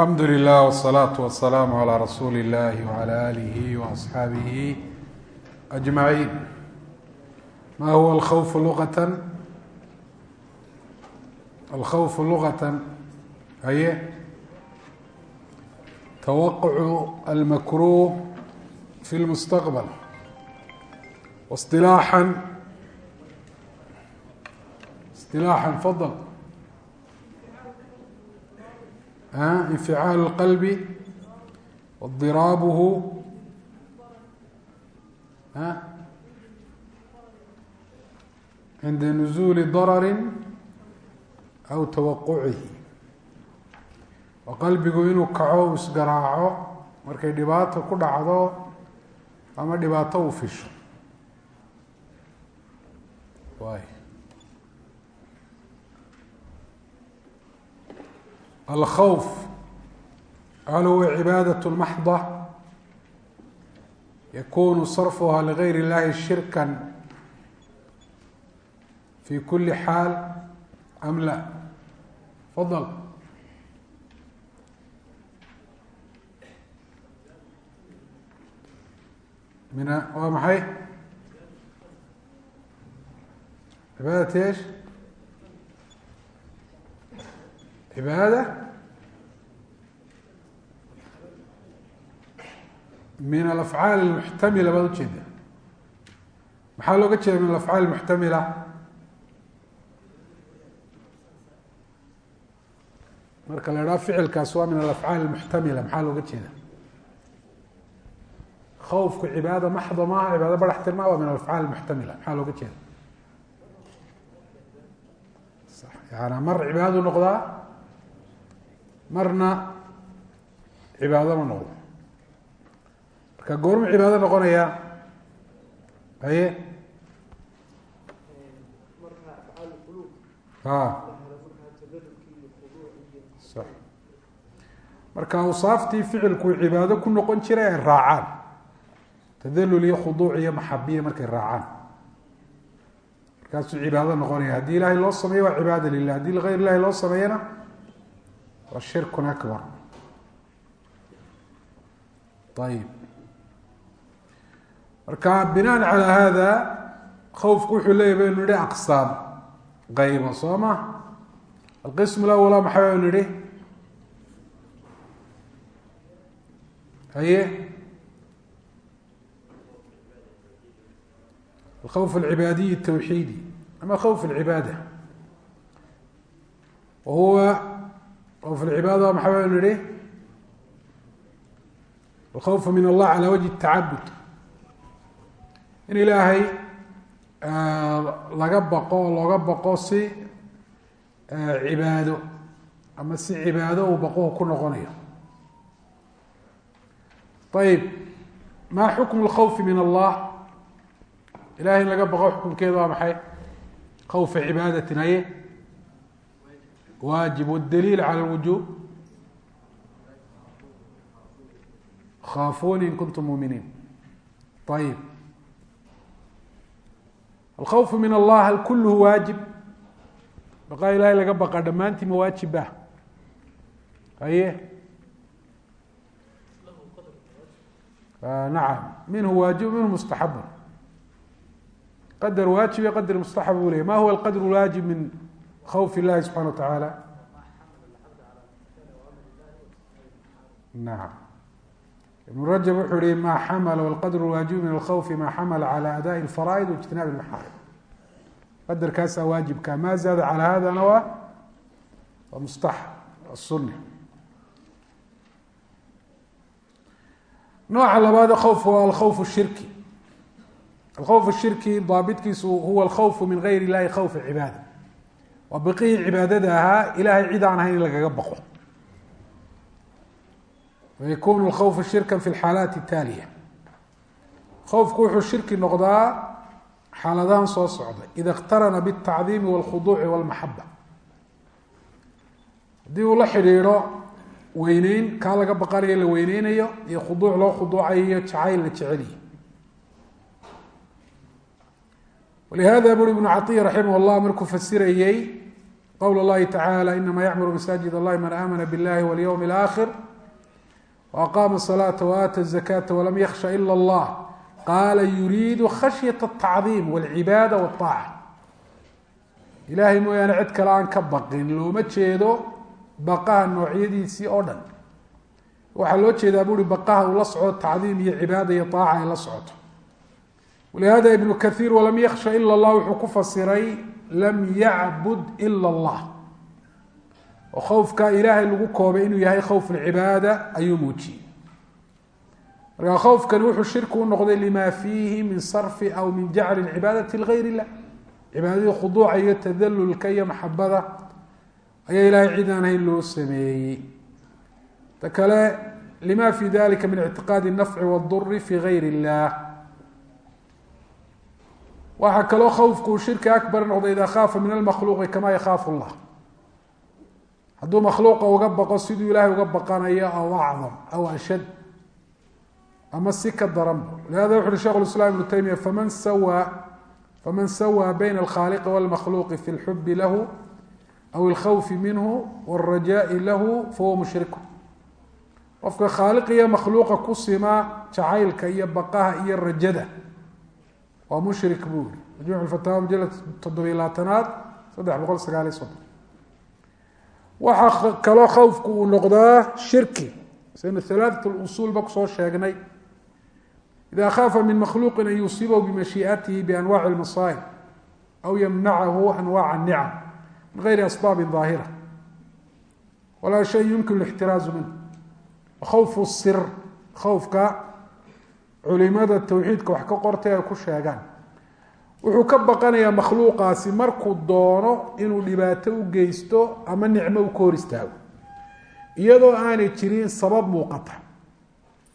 alxamdu lilah wsalaatu wasalaamu calaa rasuuli illahi wacala aalihi waasxaabihi ajmaciin ma huwa alkhawfu luqatan alkhawfu luqatan haye tawaqucu almakruh fi lmustaqbal waistilaaxan istilaaxan fadal inficaal qalbi diraabuhu cinda nuzuuli darari aw tawaqucihi oo qalbigu inuu kaco isgaraaco markay dhibaato ku dhacdo ama dhibaato uu fisho alkhawf hal huwa cibaadaة maxda yakunu sarfuha ligayr اllahi shirka fi kuli xaal am la fadl min waa maxay cibaadati esh cibaada min alafcaal اlmuxtamila baad ujeeda maxaa looga jeeda min alafcaal muxtamila marka la idhaha ficilkaas waa min alafcaal muxtamila maxaa looga jeeda khawfku cibaada maxda maaha cibaado baraxtir ma waa min alafcaal muxtamila maxaa looga jeeda yana mar cibaadadu noqdaa marna cibaado ma noqdo marka goormu cibaado noqonaya. Haye. Marka awsaaftii ficilku cibaado ku noqon jiray ay raacaan. Tadalul iyo khuduuc iyo maxabiya markay raacaan. Markaasuu cibaado noqonaya. Haddii ilaahay loo sameeyo waa cibaada lilah haddii ligayr ilahi loo sameeyana waa shirkun akbar. Ayib marka binaan calaa haada khawfku wuxuu leeya baynu nihi aqsaam. Qaybo soo ma? Alqism lawala maxay baynu nihi haye? Alkhawf alcibaadiy tawxiidi. Ama khawf alcibaada wa huwa khawf alcibaada maxaa baynu nihi alkhawfu min allah calaa wajhi tacabud in ilaahay laga baqo oo looga baqo si cibaado ama si cibaado uu baquhu ku noqonayo. Ayib maa xukmu lkhawfi min allah? Ilahay in laga baqo xukunkeeda waa maxay? Khawfa cibaadatin aye waajib. Wdaliil cala lwujuub khaafuuni in kuntum muminiin. Ayib alkhawfu min allah hal kulluhu waajib baqaa ilahay laga baqa dhammaantii ma waajib ah haye nacam minhu waajib minhu mustaxabun qadr waajib iyo qadr mustaxab buu leyay ma huwa alqadr lwaajib min khawf illahi subxana wa tacaala nacam ibn rajab wuxuu yihi ma xamala wlqadr lwaajib min alkhawfi ma xamala cala adaaءi اlfaraa'id waijtinaab اlmaxaarim qadarkaasaa waajibka ma zaada calى hadana waa waa mustaxab asuni nooca labaad khawf waa alkhawf shirki alkhawf shirki daabitkiisu huwa alkhawfu min gayr illahi khawf cibaada waa biqihii cibaadada ahaa ilahay cid aan ahayn in lagaga baqo wayakunu alkhawfu shirka fi lxaalaat اtaaliya khawfku wuxuu shirki noqdaa xaaladahan soo socda ida اqtarana bالtacdiimi wاlkhuduuci wاlmaxaba haddii uu la xidhiidho weyneyn kaa laga baqanayo la weyneynayo iyo khuduuc loo khuduucayo iyo jacayl la jeceliyo walihada buri ibnu caiya raximah llah markuu fasirayey qowl اllahi tacaalى inama yacmuru masaajid allahi man aamana biاllahi walyowm اlآkhir وأqama الصلاaةa وآtى الزakاةa وlam ykشha ilا الlah qaala yuriidu khashyaة التacظiim wاlcibaada wالطaaca ilaahay mooyaane cid kale aan ka baqin looma jeedo baqaha noocyadiisii oo dhan waxaa loo jeedaa buri baqaha uu la socdo tacdiim iyo cibaada iyo طaaca ay la socoto walihada ibnu kahiir walam yaksha ila اllah wuxuu ku fasiray lam yacbud ila اllah oo khowfka ilaahay lagu koobay inuu yahay khowf اlcibaada ayuu muujiyey markaa khowfkani wuxuu shirki u noqday lima fiihi min sarfi aw min jacli cibaadati ligayr illah cibaadadii khuduuca iyo tadalulka iyo maxabada ayaa ilaahay cid aan ahayn loo sameeyey ta kale lima fi dalika min ictiqaadi الnafci wاduri fi gayr اllah waxaa kaloo khowfku uu shirki akbar noqday ida khaafa min almakhluuqi kama yakhaafu llah hadduu makhluuqa uga baqo siduu ilaahay uga baqanayo aw acdam aw ashad ama si ka daranba lihada wuxu uhi shekh islaam ibnu taymiya faman sawaa faman sawaa bayna alkhaaliqi walmakhluuqi fi lxubi lahu aw alkhawfi minhu wاlrajaai lahu fahuwa mushriku qofka khaaliq iyo makhluuqa ku simaa jacaylka iyo baqaha iyo rajada waa mushrik buu yihi majmuc fataawa mujalad toddobiy labaatanaad saddex boqol sagaaliy soddon waxaa kaloo khawfku uu noqdaa shirki. Saynu halaatat lusuulba ku soo sheegnay. Ida khaafa min makhluuqin an yusiibahu bimashiiatihi bianwaci lmasaa'ib aw yamnacahu anwaca nicam min gayri asbaabi daahira walaa shay yumkin lixtiraazu minh khawfu sir khowfka culimada towxiidka wax ka qortay ay ku sheegaan wuxuu ka baqanayaa makhluuqaasi markuu doono inuu dhibaato u geysto ama nicmo u ka hor istaago. Iyadoo aanay jirin sabab muuqata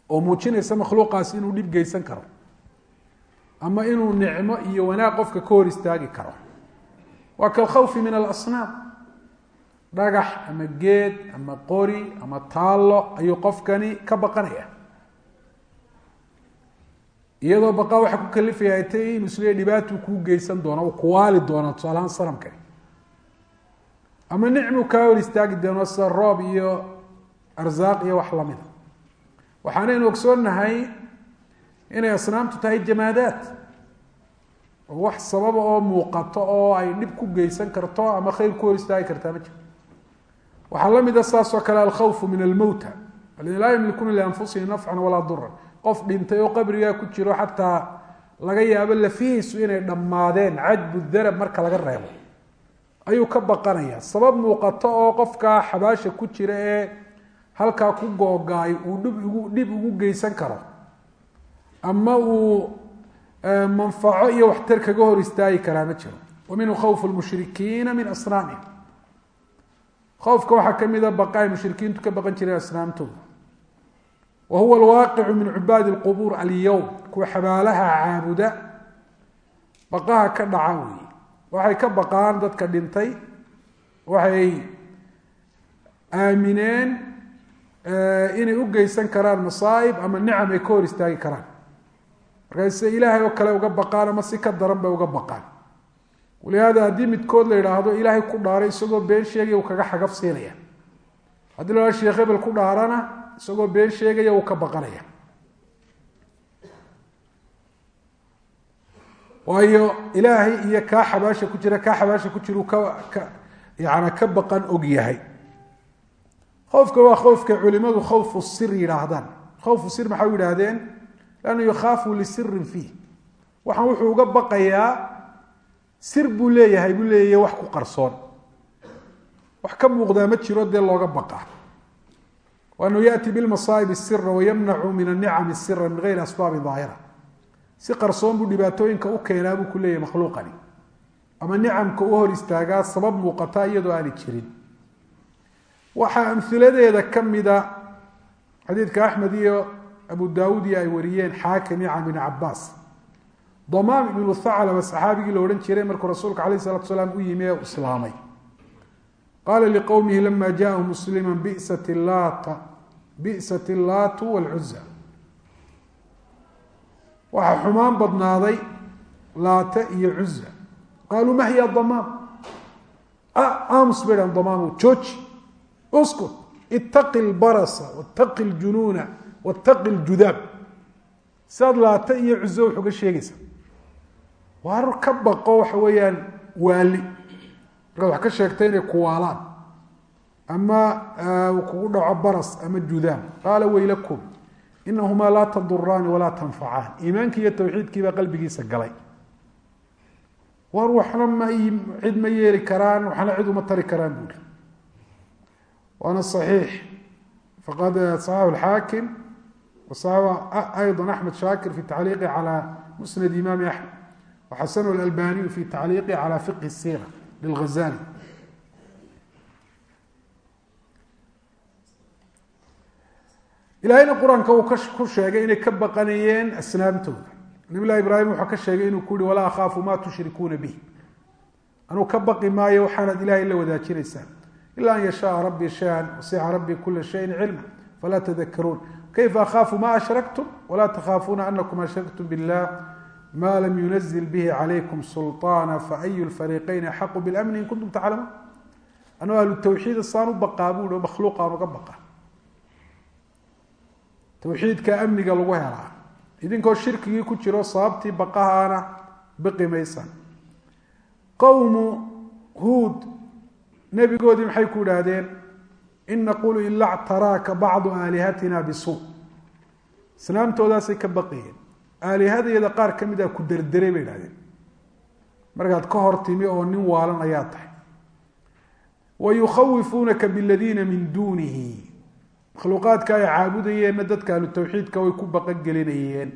oo muujinaysa makhluuqaasi inuu dhib geysan karo ama inuu nicmo iyo wanaag qofka ka hor istaagi karo. Waa kalkhawfi min alasnaam. Dhagax ama geed ama qori ama taallo ayuu qofkani ka baqanaya iyadoo baqaa waxaa ku kalifaya ay tay inuu isleeya dhibaatuu kuu geysan doona uu kuwaali doona tusaalahaan sanamkani ama nicmuu kaa hor istaagi doono sida roob iyo arsaaq iyo wax lamida. Waxaanaynu ogsoonnahay inay asnaamtu tahay jamaadaad. Oo wax sababa oo muuqato oo ay dhib ku geysan karto ama khayr ku hor istaagi kartaa ma jiro waxaa la mid a saas oo kale alkhawfu min almowta alladina laa yamlikuuna lianfusihim nafcan walaa duran qof dhintay oo qabrigaa ku jiro xataa laga yaabo lafihiisu inay dhammaadeen cajbu darab marka laga reebo. Ayuu ka baqanaya sabab muuqato oo qofkaa xabaasha ku jira ee halkaa ku googaay uu dhib ugu dhib ugu geysan karo ama uu manfaco iyo waxtar kaga hor istaagi karaa ma jiro. Wa minhu khawfu lmushrikiina min asnaamihim. Khowfka waxaa ka mida baqa ay mushrikiintu ka baqan jireen asnaamtooda wa huwa alwaaqicu min cubaadi lqubuur alyowm kuwa xabaalaha caabuda baqaha ka dhaca weeye waxay ka baqaan dadka dhintay. Waxay aamineen inay u geysan karaan masaa'ib ama nicam ay ka hor istaagi karaan. Markaas sida ilaahay oo kale uga baqaan ama si ka daran bay uga baqaan. Walihaada haddii midkood la yidhaahdo ilaahay ku dhaaray isagoo been sheegaya uu kaga xagaf siinaya. Haddii la hahdo sheekh hebel ku dhaarana isagoo been sheegaya uu ka baqanaya. Waayo ilaahay iyo kaa xabaasha ku jira kaa xabaasha ku jira uu ka yana ka baqan og yahay. Khowfka waa khowfka culimadu khawfu sir yidhaahdaan. Khawfu sir maxay yidhaahdeen? Lannu yakhaafu lisirin fiih waxaan wuxuu uga baqayaa sir buu leeyahay buu leeyahy wax ku qarsoon. Wax ka muuqdaa ma jiro dee looga baqaa waanuu yaأti bilmasaaئib sira wayamnacu min anicami sira min gayri asbaabi daahira si qarsoon buu dhibaatooyinka u keenaa buu ku leeyahy makhluuqani ama nicamka u hor istaagaa sabab muuqata iyadoo aanay jirin waxaa amhiladeeda ka mida xadiidka axmed iyo abu daawuud iyo ay wariyeen xaakim iyo can bn cabaas damaam ibnu thaclaba saxaabigii la odhan jiray markuu rasuulka alayh u yimi ee qaala liqowmihi lama jaءahu muslima bisat laata bi'sat illaatu wاlcuza waxaa xumaan badnaaday laata iyo cuza qaaluu ma hiya damaam aamus bay dhahan damaamo jooji uskut ittaqi lbarasa wattaqi ljunuuna wattaqi ljudaab siaad laata iyo cuzo wax uga sheegaysa waar baqo waxa weeyaan waali markaad wax ka sheegtay inay kuwaalaan ama kugu dhaco baras ama judaam qaala weylakum inahumaa laa taduraani walaa tanfacaan iimaankii iyo tawxiidkii baa qalbigiisa galay war waxna ma cid ma yeeli karaan waxna cid uma tari karaan buuri waana صaxiix faqad صaxaxu اxaakim waصaxaxu ayضa axmed shaakir fi tacliiqi calى musnad imaami axmed waxasanu اlalbaniyu fi tacliiqi calى fiqhi الsira lilghazali ilahayna qur'aanka uu ku sheegay inay ka baqanayeen asnaamtooda nabi llahi ibraahim wuxuu ka sheegay inuu ku yihi walaa akhaafu ma tushrikuuna bih anuu ka baqi maayo waxaanaad ilahay la wadaajinaysaan ila an yashaaa rabbii shay-an wasica rabbii kula shayin cilma falaa tadakaruun kayfa akhaafu ma ashraktum walaa takhaafuuna anakum ashraktum billah ma lam yunazil bihi calaykum sulطaana faayu lfariiqayn axaqu bilamni in kuntum taclamuun? Anuu ahlu tawxiid saan u baqaa buui o makhluuqaan uga baqa. Tawxiidka amniga lagu helaa. Idinkoo shirkigii ku jiro sababtii baqahaana biqi qowmu huud nebigoodii maxay ku idhaahdeen? In naqulu ila ctaraaka bacdu aalihatina bisuu islaamtoodaasay ka baqayeen aalihadeeda qaar ka mid a ku derderay bay idhahdeen markaad ka hor timi oo nin waalan ayaa tahay. Wa yukhawifuunaka biladiina min duunihi. Makhluuqaadka ay caabudayeenna dadka ahlu tawxiidka way ku baqogelinayeen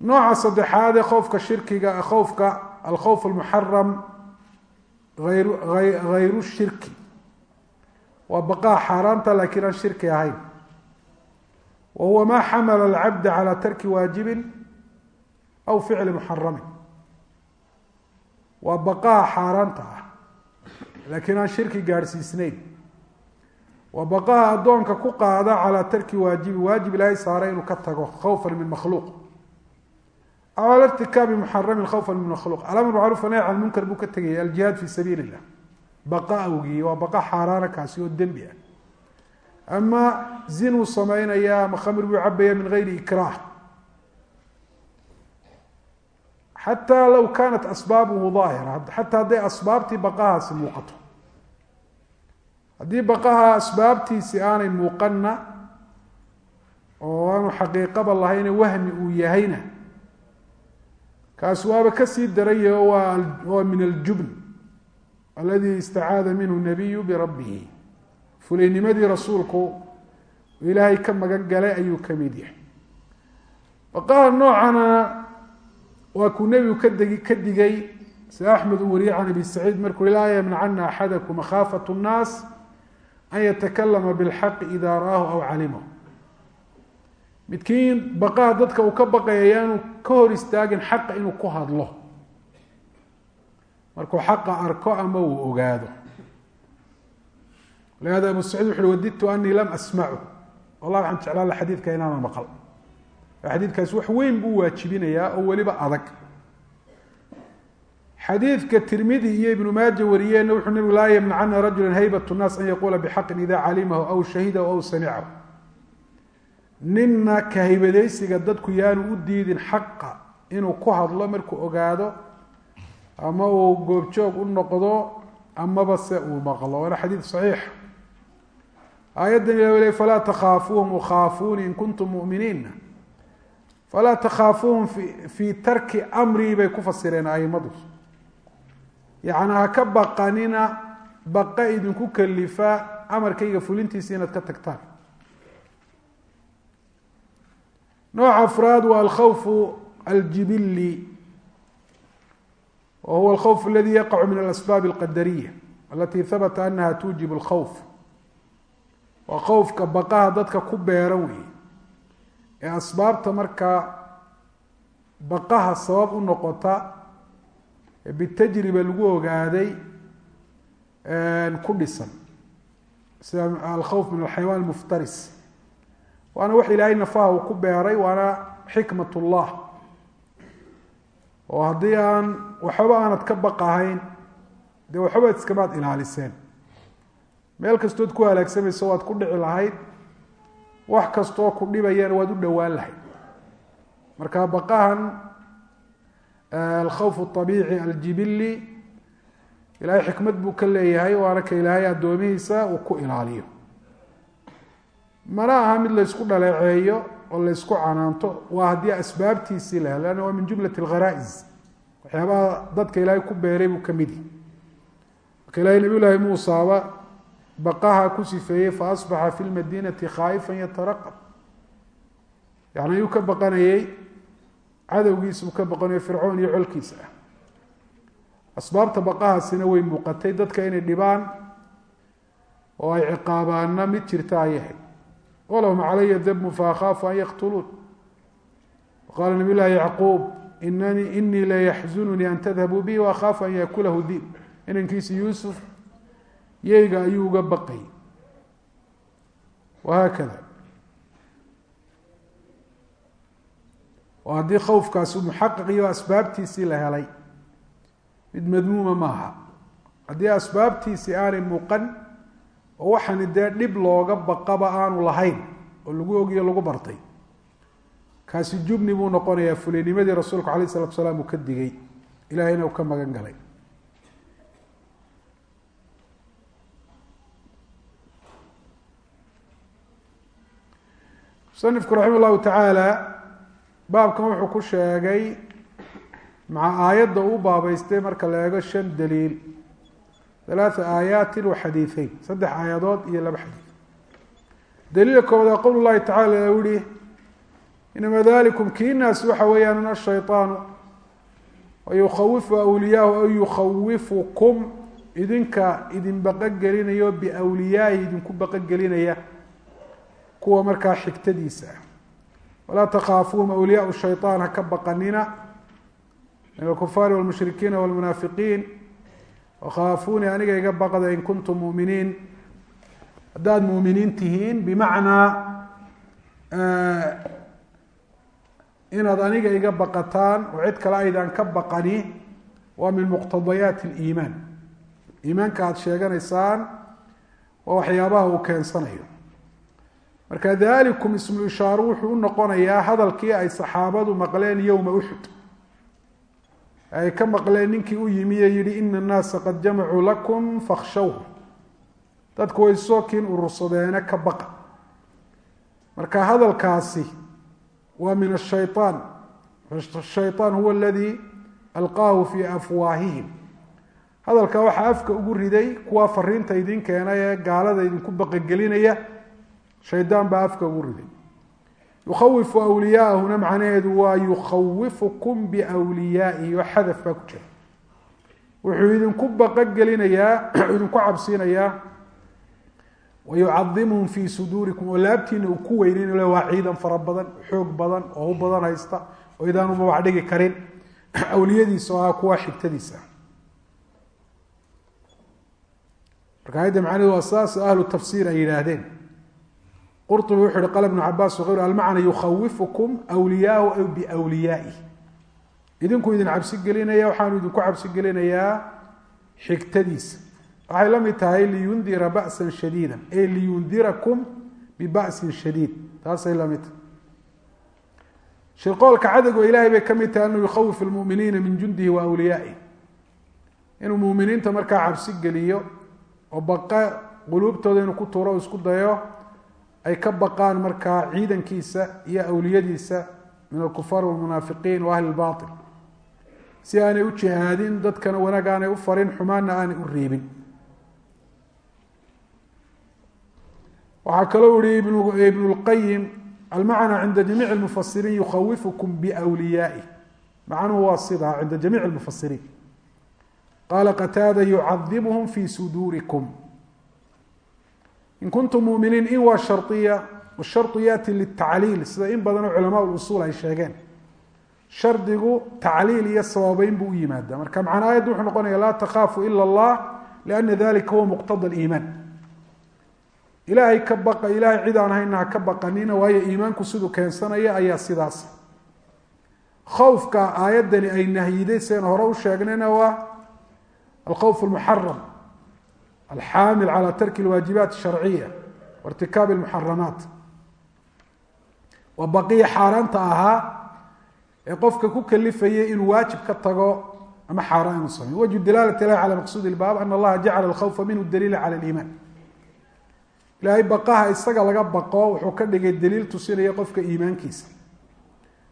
nooca saddexaad ee khowfka shirkiga khowfka alkhowf almuxaram ayr hayru shirki. Waa baqaa xaaraanta laakiin aan shirki ahayn wa huwa ma xamala alcabda calى tarki waajibin aw ficli muxaramin waa baqaa xaaraanta ah laakiin aan shirki gaadhsiisnayn waa baqaha addoonka ku qaada calaa tarki waajibi waajib ilaahay saare inuu ka tago khawfan min makhluuq aw ala irtikaabi muxaramin khawfan min makhluuq alamr macruuf nahy can munkar buu ka tegaya aljihaad fi sabiili illah baqa awgii waa baqa xaaraana kaasi oo dembi ama zinuu sameynaya ama khamr buu cabaya min gayri ikraah. Xataa law kaanat asbaabuhu daahira xataa hadday asbaabtii baqahaasi muuqato. Haddii baqaha asbaabtiisi aanay muuqanna oo aanu xaqiiqaba lahayne wahmi uu yahayna kaas waaba ka sii daraya waa min aljubn aladi istacaada minhu nabiyu birabbihi fulaynimadii rasuulku ilaahay ka magan galay ayuu ka mid yahay. Baqaha noocana waa kuu nebigu kadegi ka digay sida axmed uu wariyey can abi saciid markuu laa yamnacana axadakum makhaafat nnaas an yatakalama bilxaqi ida ra'aahu aw calimahu. Midkiin baqaha dadka uu ka baqaya yaanu ka hor istaagin xaqa inuu ku hadlo. Markuu xaqa arko ama uu ogaado lihada abu saciid wuxu uhi wadidtu anii lam asmacu wallah waxaan jeclaan la xadiidka inaanan maqal xadiidkaasi wax weyn buu waajibinayaa oo weliba adag xadiidka tirmidi iyo ibnu maaja wariyeenna wuxuu nebigu laa yamnacana rajula haybat nnaas an yaquula bixaqin ida calimahu aw shahidahu aw samicahu ninna ka haybadaysiga dadku yaanu u diidin xaqa inuu ku hadlo markuu ogaado ama uu goobjoog u noqdo amaba se uu maqlo waana xadiid saxiix aayaddan ila le falaa takhaafuuhum ukhaafuuni in kuntum muminiina falaa takhaafuuhum fii tarki amrii bay ku fasireen aimadu yacni ha ka baqanina baqa idinku kalifa amarkayga fulintiisa inaad ka tagtaan. Nooca afraad waa alkhawfu aljibili wa huwa alkhawf aladi yaqacu min alasbaab alqadariya alati habata anaha tuujib alkhawf waa khowfka baqaha dadka ku beeran wey ee asbaabta markaa baqaha sabab u noqota bitajriba lagu ogaaday ku dhisan. Sida alkhawf min alxayawaan almuftaris. Waana wax ilaahay nafaha uu ku beeray waana xikmat ullah oo haddii aan waxbaba aanad ka baqahayn dee waxbaad iskamaad ilaaliseen meel kastood ku halaagsamayso waad ku dhici lahayd wax kastoo ku dhibayana waad u dhowaan lahayd. Marka baqahan alkhawf abiici aljibili ilaahay xikmad buu ka leeyahay waana ka ilaahay addoomihiisa uu ku ilaaliyo. Mana aha mid laysku dhaleeceeyo oo laysku canaanto waa haddii asbaabtiisii la helo waa min jumlat algharaa'iz. Waxyaabaha dadka ilaahay ku beeray buu ka mid yahi marka ilahay nabiy llaahi muusaaba baqaha ku sifeeyey fa asbaxa fi lmadiinati khaa'ifan yataraqab. Yani ayuu ka baqanayey cadowgiisa uu ka baqanayo fircoon iyo colkiisa ah. Asbaabta baqahaasina way muuqatay dadka inay dhibaan oo ay ciqaabaana mid jirta ay ahayd. Walahum calaya dabmu faakhaafu an yaqtuluun. Waqaala nabiy yacquub inanii inii layaxzununii an tadhabuu bihi waakhaafu an yakulahu diib inankiisa yuusuf yeyga ayuu uga baqay. Wahaakada oo haddii khawfkaasi muxaqiq iyo asbaabtiisii la helay. Mid madmuuma maaha. Haddii asbaabtiisii aanay muuqan oo waxaani dee dhib looga baqaba aanu lahayn oo lagu ogiyo lagu bartay. Kaasi jubni buu noqonayaa fulinimadii rasuulku alayh isalatu salaam uu ka digay. Ilahayna uu ka magan galay musanifku raxima llahu tacaala baabkan wuxuu ku sheegay maca aayadda uu baabeystay marka la eego shan daliil. Halaatha aayaatin wa xadiiثeyn saddex aayadood iyo laba xadiid. Daliilka koowaad qowl llahi tacala u yihi inama dalikum kiinaas waxa weeyaan ashayطaanu wayukhawifu awliyaahu aw yukhawifukum idinka idin baqo biwliyaahi idinku baqo gelinaya kuwa markaa xigtadiisa ah walaa takhaafuuhum awliyaau shayطaan ha ka baqanina min alkufaari wاlmushrikiina wاlmunaafiqiin wakhaafuunii aniga iga baqda in kuntum muminiin haddaad muuminiin tihiin bimacnaa inaad aniga iga baqataan oo cid kale aydaan ka baqani waa min muqtadayaati اliimaan iimaanka aada sheeganaysaan waa waxyaabaha uu keensanayo marka dalikum ismu ishaaru wuxuu u noqonayaa hadalkii ay saxaabadu maqleen yowma uxud ay ka maqleen ninkii u yimi ee ina annaasa qad jamacuu lakum fakhshawhu. Dadku way soo kiin urursadeene ka baqa. Marka hadalkaasi waa min ashayطaan shayطaan huwa aladii alqaahu fii afwaahihim. Hadalka waxaa afka ugu riday kuwa fariinta idin keenay ee gaalada idinku baqagelinaya shaydaan baa afka ugu riday. Yukhawifu awliyaahuna macnaheedu waa yukhawifukum biwliyaa'ihi oo xadaf baa ku jira. Wuxuu idinku baqogelinayaa idinku cabsiinayaa wayucadimuhum fii suduurikum oo laabtiina uu ku weyneyn waa ciidan fara badan xoog badan oo u badan haysta oo idaan umabax dhigi karin. Awliyadiisa oo ah kuwa xigtadiisa. Marka ayadda macnahedu waa saas ahlu tafsiir ay yidhaahdeen qurطubi wuxu uhi qala bnu cabaas wغayru almacna yukhawifukum wliyaahu aw biwliyaai idinku idin cabsi gelinaya waxaanu idinku cabsi gelinayaa xigtadiisa. Waxay la mid tahay liyundira ba'sa shadiida e liyundirakum biba'sin shadiid. Taasay la mid tahay. Shirqoolka cadowga ilahay bay ka mid tahay anuu yukhawif lmuminiina min jundihi wa wliyaa'ih inuu muminiinta markaa cabsi geliyo oo baqa quluubtooda inuu ku tuuro isku dayo ay ka baqaan markaa ciidankiisa iyo awliyadiisa min alkufaar walmunaafiqiin wa ahli si aanay u jihaadin dadkana wanaag aanay u farin xumaanna aanay u reebin waxaa kaloo ihi ibn lqayim almacna cinda jamiic lmufasiriin yukhawifukum biwliyaai macnuhu waa sidaa cinda jamiic lmufasiriin qaala qataada yucadimuhum fi suduurikum in kuntum muminiin in waa shariya washarطu yaati litacliil sida in badanoo culamaa usuul ay sheegeen. Shardigu tacliil iyo sababeyn buu u yimaada marka macna ayaddu wuxuu noqonaya laa takhaafu ila اllah liana dalika huwa muqtada iimaan ilaahay ka baqa ilaahay cid aan hayna ha ka baqanina waayo iimaanku siduu keensanaya ayaa sidaas. Khawfka aayaddani ay nahyiday seen hore u sheegnayna waa alkhawf almuxaram alxaamil cala tarki alwaajibaat asharciya wairtikaabi almuxaramaat waa baqiya xaaraanta ahaa ee qofka ku kalifayay inuu waajib ka tago ama xaaraan inuu sameyo wajhu dilaalati ilahi cala maqsuudi ilbaab ana allaha jacala alkhawfa minhu daliila cala aliimaan ilaahay baqaha isaga laga baqo wuxuu ka dhigay daliil tusinaya qofka iimaankiisa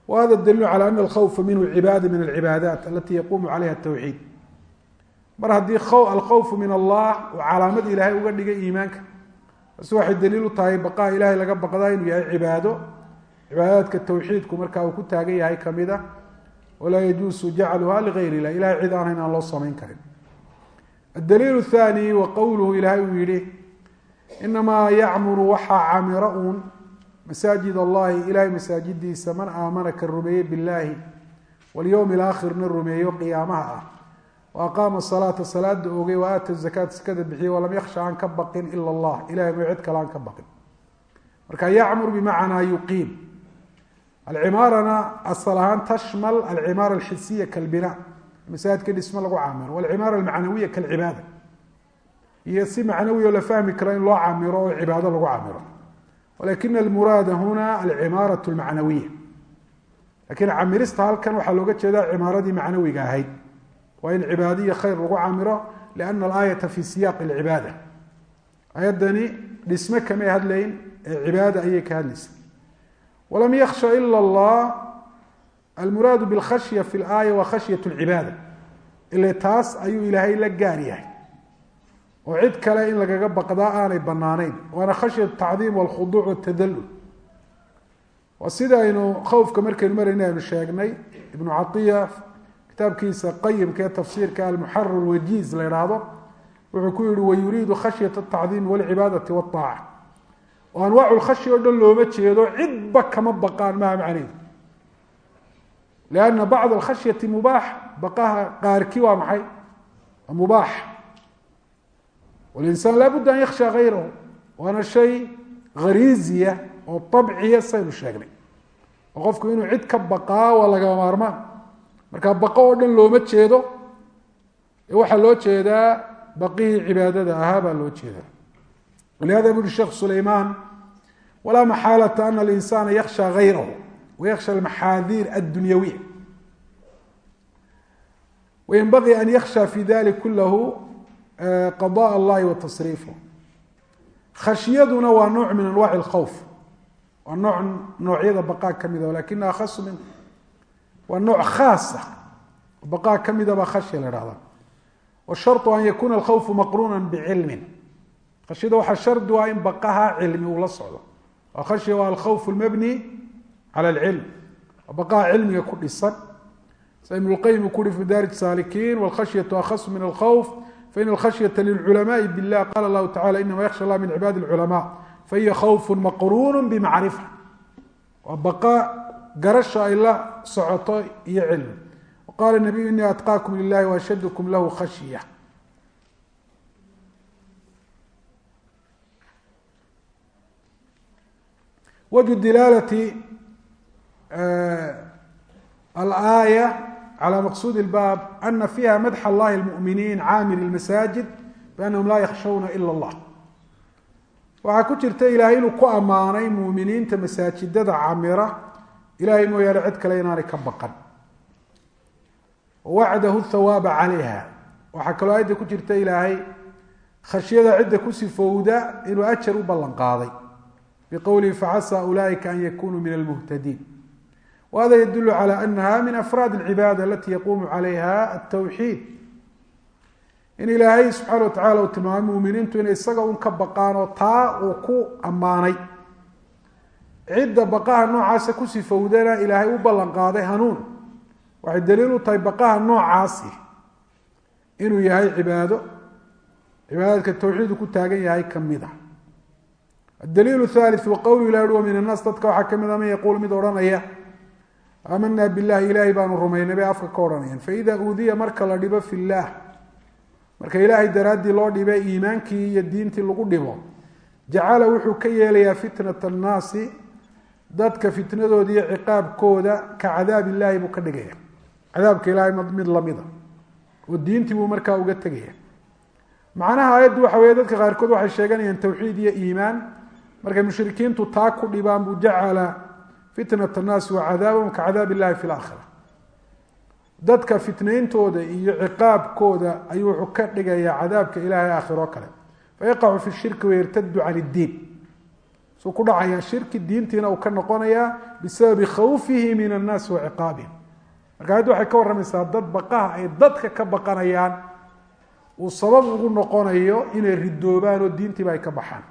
wa hada daliilu cala ana alkhawfa minhu cibaada min alcibaadaat alati yaquumu calayha mar haddii alkhawfu min allah uu calaamad ilaahay uga dhigay iimaanka. Base waxay daliil u tahay baqaha ilahay laga baqdaa inuu yahay cibaado. Cibaadaadka tawxiidku markaa uu ku taagan yahay ka mid a walaa yajuusu jacluha ligayr ilah ilahay cid aan hayn aan loo samayn karin. Adaliil thani wa qowluhu ilahay uu yihi inamaa yacmuru waxaa camiro uun masaajid allahi ilahay masaajidiisa man aamana ka rumeeyey biاllahi walyowmi alaakhirna rumeeyo qiyaamaha ah wa aqaama salaata salaada ogay wa aata zakaata sakada bixiyey walam yaksha aan ka baqin ila allah. Ilahay mo cid kale aan ka baqin. Marka yacmur bimacnaa yuqiim. Alcimaarana asal ahaan tashmal alcimaara alxisiya kalbina. Masaajidka dhismo lagu caamiro. Walcimaara almacnawiya kalcibaada. Iyo si macnawi la fahmi karo in loo camiro oo cibaado lagu camiro walakina almuraada huna alcimaaratu almacnawiya. Lakiin camirista halkan waxaa looga jeedaa cimaaradii macnawiga ahayd waa in cibaadiya khayr lagu camiro liana alaayata fi siyaaqi alcibaada. Ayaddani dhisme kamay hadlayn ee cibaada ayay ka hadlaysa walam yaksha ila allah almuraadu bilkhashya fi laaya waa khashyat lcibaada ile taas ayuu ilaahay la gaar yahay. Oo cid kale in lagaga baqdaa aanay banaaneyn waana khashyat tacdiim walkhuduuc watadalul waa sida aynu khowfka markaynu marayna aynu sheegnay ibnu caiya kitaabkiisa qayimka ee tafsiirka almuxarar wajiiz la idhaahdo wuxuu ku yihi wayuriidu khashyat tacdiimi walcibaadati waaaca oo anwaacu lkhashya o dhan looma jeedo cidba kama baqaan maha macneedu lianna bacd alkhashyati mubaax baqaha qaarkii waa maxay? Mubaax. Walinsaan laabudda an yakhsha hayrahu waana shay hariiziya oo abciya saynu sheegnay. Oo qofku inuu cid ka baqaa waa lagama maarmaan marka baqo oo dhan looma jeedo ee waxaa loo jeedaa baqihii cibaadada ahaa baa loo jeedaa. Walihada bu uhi sheekh sulaymaan walaa maxaalata ana alinsana yaksha hayrahu wayaksha almaxaadiir addunyawiya. Wayanbagii an yaksha fi dalik kulahu qada allahi wa tasriifu. Khashyaduna waa nooc min anwaci alkhawf waa nooc noocyada baqaa ka mida lakina akhasu min waa nooc khaasa baqaa ka mida baa khashya la hahda washarطu an yakuna alkhawfu maqruuna bicilmin. Khashyada waxaa shardi ah in baqaha cilmi uu socdo. Khashya waa alkhawf lmabni cala alcilm. Baqaha cilmiga ku dhisan. Sida ibn lqayim uu fi madaarij saalikiin walkhashyatu akhasu min alkhawf fain alkhashyata lilculamaai billah qala allahu tacala inama yaksha allah min cibaadi lculamaa fahiya khawfu maqruunu bimacrifa waa baqa garasha ay la socoto iyo cilmi waqala nabiyu inii atqaakum lilahi waashadkum lahu khashya wجه dilaalة الآية عlى مqصud الbاb أna فيha mdx الlahi المؤminiin caamir الmasاجid بأnهm la ykshawna ilا الlah waxaa ku jirta ilahay inuu ku amaanay muminiinta masaajidada camira ilahay mooyaane cid kale inaanay ka baqan. Wacdahu thawaaba calayha. Waxaa kaloo aayadda ku jirta ilaahay khashyada cidda ku sifowda inuu ajar u ballan qaaday biqowlihi facasa ulaaika an yakunuu min almuhtadiin. Wahada yadulu cala anaha min afraad alcibaada alati yaquumu calayha altawxiid. In ilaahay subxaana wa tacala uu tilmaamay muuminiintu inay isaga un ka baqaan oo taa uu ku ammaanay cidda baqaha noocaasa ku sifowdana ilaahay u ballan qaaday hanuun. Waxay daliil u tahay baqaha noocaasi. Inuu yahay cibaado. Cibaadaadka tawxiidu ku taagan yahay kamida adaliil thalith wa qowlu ilah ui min annaas dadka waxaa ka mid a man yaquul mid odhanaya aamanaa billahi ilaahay baanu rumaynay bay afka ka odhanayaan faida uudiya marka la dhibo fi llaah. Marka ilaahay daraaddii loo dhibe iimaankii iyo diintii lagu dhibo jacala wuxuu ka yeelayaa fitnat annaasi dadka fitnadooda iyo ciqaabkooda ka cadaab illaahi buu ka dhigaya. Cadaabka ilaahay mid lamida. Oo diintii buu markaa uga tegaya. Macnaha aayaddu waxa weeye dadka qaarkood waxay sheeganayaan tawxiid iyo iimaan. Markay mushrikiintu taa ku dhibaan buu jacala fitnat annaasi wa cadaabahum ka cadaab illahi fi laakhira dadka fitnayntooda iyo ciqaabkooda ayuu wuxuu ka dhigayaa cadaabka ilaahay aakhiro kale. Fayaqacu fi shirki wayartadu can iddiin suu ku dhacayaa shirki diintiina uu ka noqonayaa bisababi khawfihi min annaasi wa ciqaabihim. Marka ayaddu waxay ka warramaysaa dad baqaha ay dadka ka baqanayaan uu sabab ugu noqonayo inay ridoobaan oo diintiiba ay ka baxaan.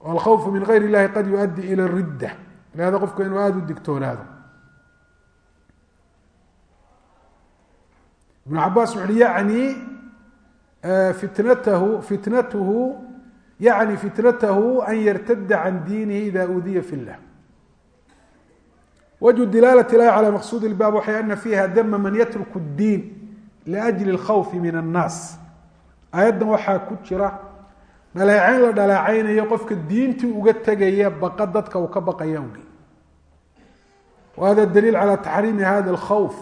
Alkhawfu min gayr illahi qad yuaddi ila ridda. Lihada qofku inuu aada u digtoonaado ibn cabaas wuxu uhi yani fitnatahu fitnatuhu yacni fitnatahu an yartada can diinihi ida uudiya fi llah wajhu dilaalat ilahi calaa maqsuud ilbaab waxay ana fiiha dama man yatruku اddiin liajli اlkhawfi min annaas. Aayaddan waxaa ku jira dhaleecayn la dhaleecaynayo qofka diintii uga tegaya baqa dadka uu ka baqaya awgeed wa hada daliil calaa taxriimi hada alkhawf.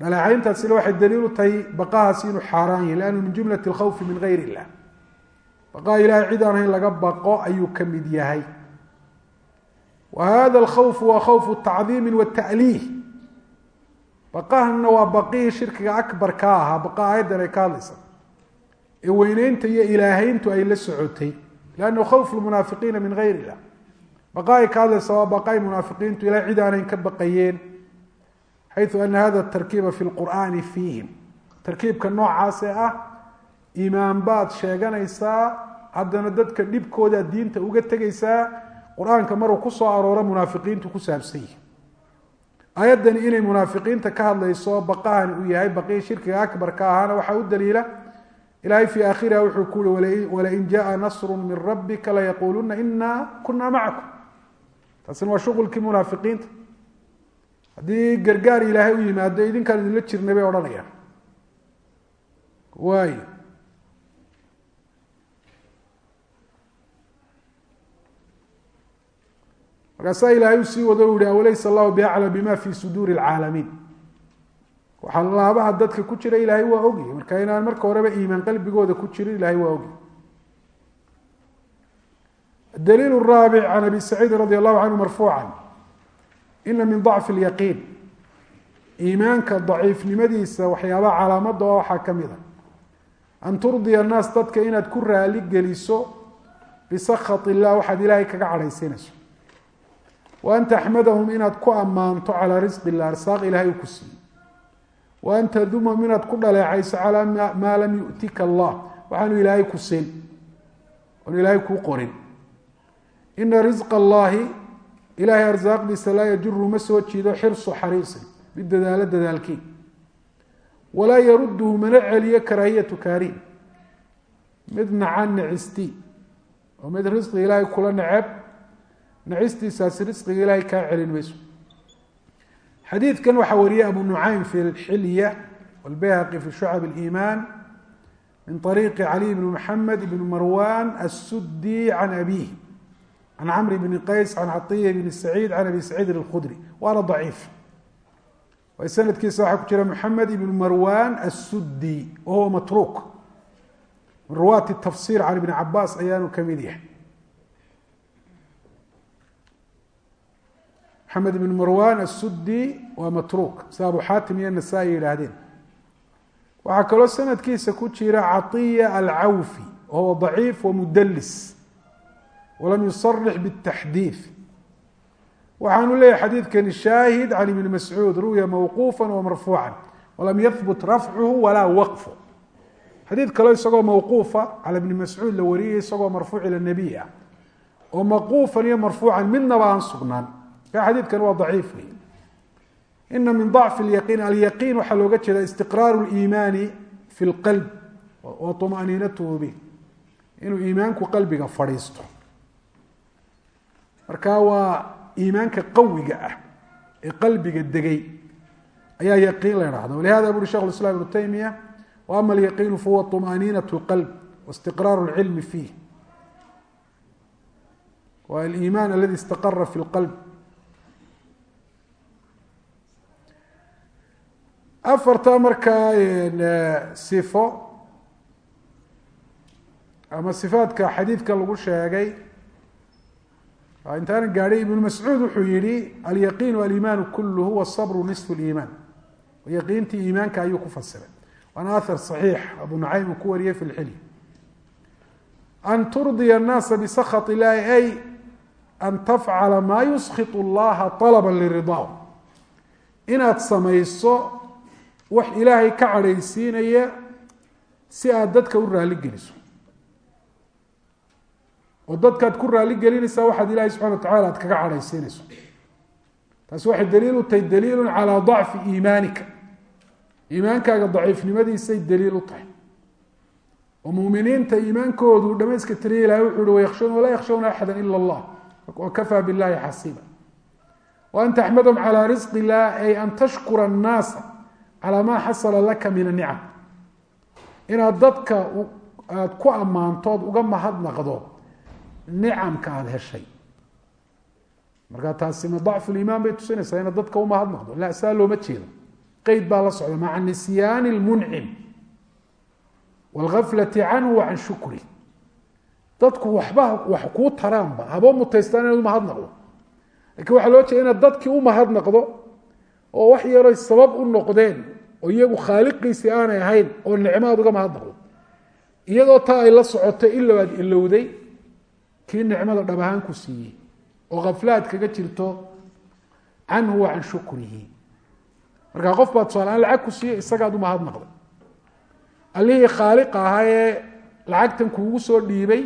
Dhaleecayntaasina waxay daliil u tahay baqahaasi inuu xaaraan yahy lannahu min jumlati alkhawfi min gayr illah baqaha ilahay cid aan hayn laga baqo ayuu ka mid yahay. Wa hada alkhawfu waa khawfu tacdiimi wata'liih baqahanna waa baqihii shirkiga akbar ka ahaa baqa aayaddan ay ka hadlaysa. Ee weyneynta iyo ilaahayntu ay la socotay. Lannahu khawfu lmunaafiqiina min gayr illah baqa ay ka hadlaysa waa baqa ay munaafiqiintu ilahay cid aanayn ka baqayeen. Xayu ana hada tarkiiba fi lqur'aani fiihim. Tarkiibka noocaas ee ah iimaan baad sheeganaysaa haddana dadka dhibkooda diinta uga tegaysaa qur'aanka maruu ku soo arooro munaafiqiintu ku saabsan yihi aayaddani inay munaafiqiinta ka hadlayso baqahani uu yahay baqii shirkiga akbarka ahaana waxaa u daliila ilahay fii aakhiriha wuxuu ku uhi walain jaءa nasru min rabbika layaquuluna ina kuna macakum taasina waa shuqulkii munaafiqiinta. Haddii gargaar ilaahay u yimaado idinkaan idinla jirnay bay odhanayaan. Waay markaasaa ilaahay u sii wado u yihi awalaysa allahu biaclam bima fi suduuri اlcaalamiin waxaa laabaha dadka ku jira ilaahay waa ogyahy marka inaan marka horeba iimaan qalbigooda ku jirin ilahay waa ogyahy daliil raabic can abi saciidin radi allahu canhu marfuuca ina min dacfi اlyaqiin iimaanka daciifnimadiisa waxyaabaha calaamada oo waxaa ka mid a an turdiya annaas dadka inaad ku raali geliso bisakhat illah waxaad ilaahay kaga cadhaysiinayso wa an taxmadahum inaad ku ammaanto calaa risqi illah arsaaq ilahay uu ku siiyey. Wa an tadumahum inaad ku dhaleecayso calaa maa lam yu'tika allah waxaanu ilaahay ku siin. Oon ilaahay kuu qorin. Ina risqa allahi ilaahay arsaaqdiisa laa yajuru ma soo jiido xirsu xariisin mid dadaalo dadaalkii walaa yaruduhu mana celiyo karaahiyatu kaariin. Mid nacan nacisti. Oo mid risqiga ilaahay kula neceb nacistiisaasi risqiga ilaahay kaa celin mayso. Xadiidkan waxaa wariyey abu nucaym fi lxilya wlbayhaqi fi shucab اliiman min ariiqi caliy bni moxamed bn marwan assuddi can abiih can camr bni qays can caiya bni saciid can abi saciidin اlkhudri waana daciif. Sanadkiisa waxaa ku jira moxamed ibn marwan assuddi wahuwa matruuk. Min ruwaati tafsir can ibni cabaas ayaanu ka mid yahay. Maxamed ibn marwan asudi waa matruuk. Sida abu xaatim iyo nasaa-i yidhaahdeen. Waxaa kaloo sanadkiisa ku jira caiya alcawfi wahuwa daciif wamudalis walam yusarix bاtaxdiid waxaanu leeyahy xadiidkani shaahid can ibni mascuud ruwiya mawquufa wamarfuuca walam yahbut rafcuhu walaa waqfu. Xadiid kaleo isagoo mawquufa cala ibni mascuud la wariyay isagoo marfuuc ila ah oo maquufan iyo marfuucan midnaba aan sugnaan ka xadiidkani waa daciif wey ina min dacfi lyaqiin alyaqiin waxaa looga jeeda istiqraaru liimaani fi lqalb wa طumaniinatuhu bih inuu iimaanku qalbiga fadhiisto marka waa iimaanka qawiga ah ee qalbiga degay ayaa yaqiin la dhahda walihada buri shekh islam ibnu taymiya wa ama alyaqiinu fahuwa طumaniinaة اlqalb waistiqraaru اlcilmi fiih waa aliimaan aladi istaqara fi lqalb afartaa markaa sifo. Ama sifaadka xadiidka lagu sheegay. Intaana gaadhay ibnu mascuud wuxuu yihi alyaqiinu alimaanu kulhu wasabru nisfu liimaan. Yaqiintii iimaanka ayuu ku fasiray. Waana ahar saxiix abu nucaym uu ku wariyey fi lxilm an turdiya annaasa bisakat illahi ay an tafcala maa yuskit llaha alaba liridaah inaad samayso wax ilaahay ka cadhaysiinaya si aad dadka u raali geliso. oo dadkaad ku raali gelinaysaa waxaad ilahay subxana wa tacala aad kaga cadhaysiinayso. taasi waxay daliil u tahay daliilu calaa dacfi iimaanika. iimaankaaga daciifnimadiisay daliil u tahay. oo muminiinta iimaankoodu dhamayska tiriya ilahay wuxu uhi wayakhshawna walaa yakhshawna axada ila allah. Wakafaa billahi xasiiba wa an taxmadhum calaa risqi illah ay an tashkura annaasa calaa maa xasala laka min anicam. Inaad dadka aada ku ammaantood uga mahadnaqdo nicamka aada heshay. Marka taasi ma dacfu liimaan bay tusinaysaa inaad dadka umahadnaqdo la saa looma jeedo. Qeyd baa la socda maca nisyaani lmuncim wاlgaflati canhu wa can shukri. Dadku waxba wax kuu taraanba haba mutaystaan inaad umahadnaqdo laakiin waxaa loo jeeda inaad dadkii umahadnaqdo oo wax yaroy sabab u noqdeen oo iyagu khaaliqiisii aanay ahayn oo nicmo aad uga mahadnaqdo iyadoo taa ay la socoto ilow aad ilowday kii nicmada dhab ahaan ku siiyey oo khaflaad kaga jirto canhu wa can shukrihi. Markaa qof baa tusaaleaan lacag ku siiyey isagaad umahadnaqday allihii khaaliqa ahaa lacagtan kuugu soo dhiibay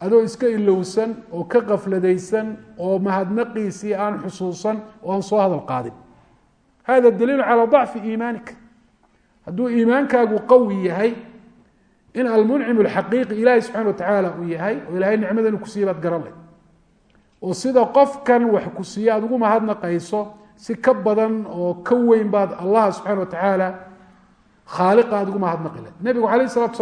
adoo iska ilowsan oo ka kafladaysan oo mahadnaqiisii aan xusuusan oo aan soo hadal qaadin hada daliilu calaa dacfi iimaanika hadduu iimaankaagu qawi yahay in almuncim alxaqiiqi ilaahay subxana wa tacaala uu yahay oo ilahay nicmadan ku siiye baad garan leh oo sida qofkan wax ku siiye aad ugu mahadnaqayso si ka badan oo ka weyn baad allah subxana wa tacaala khaaliqa aad ugu mahadnaqi leh nebigu calayh isalatu